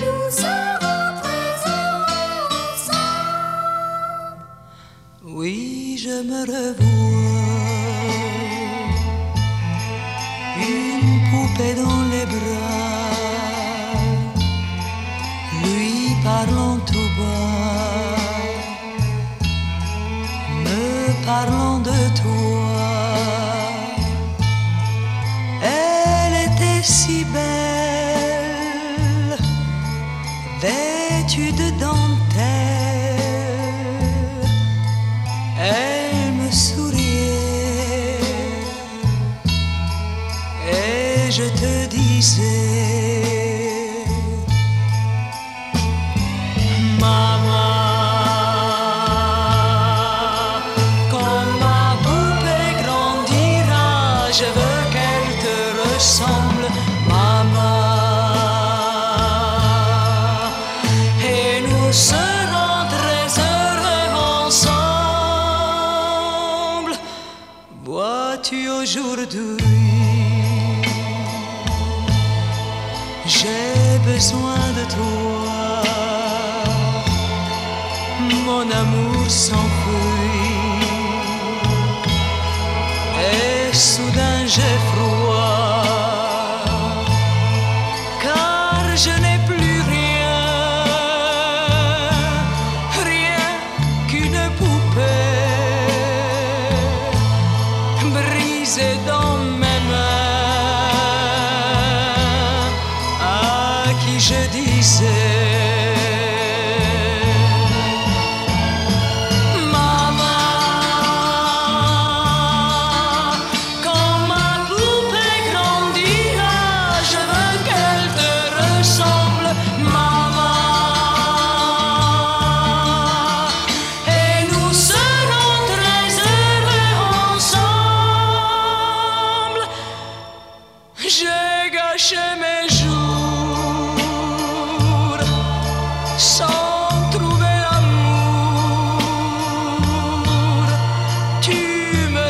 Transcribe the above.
Nous sommes représentés. Oui, je me revois. Une poupée dans les bras. Lui parlant tout bas. Me parlant de. Je te disais, Maman, quand ma poupée grandira, je veux qu'elle te ressemble, maman. Et nous serons très heureux ensemble. Vois-tu aujourd'hui, j'ai besoin de toi. Mon amour s'enfuit ce tu me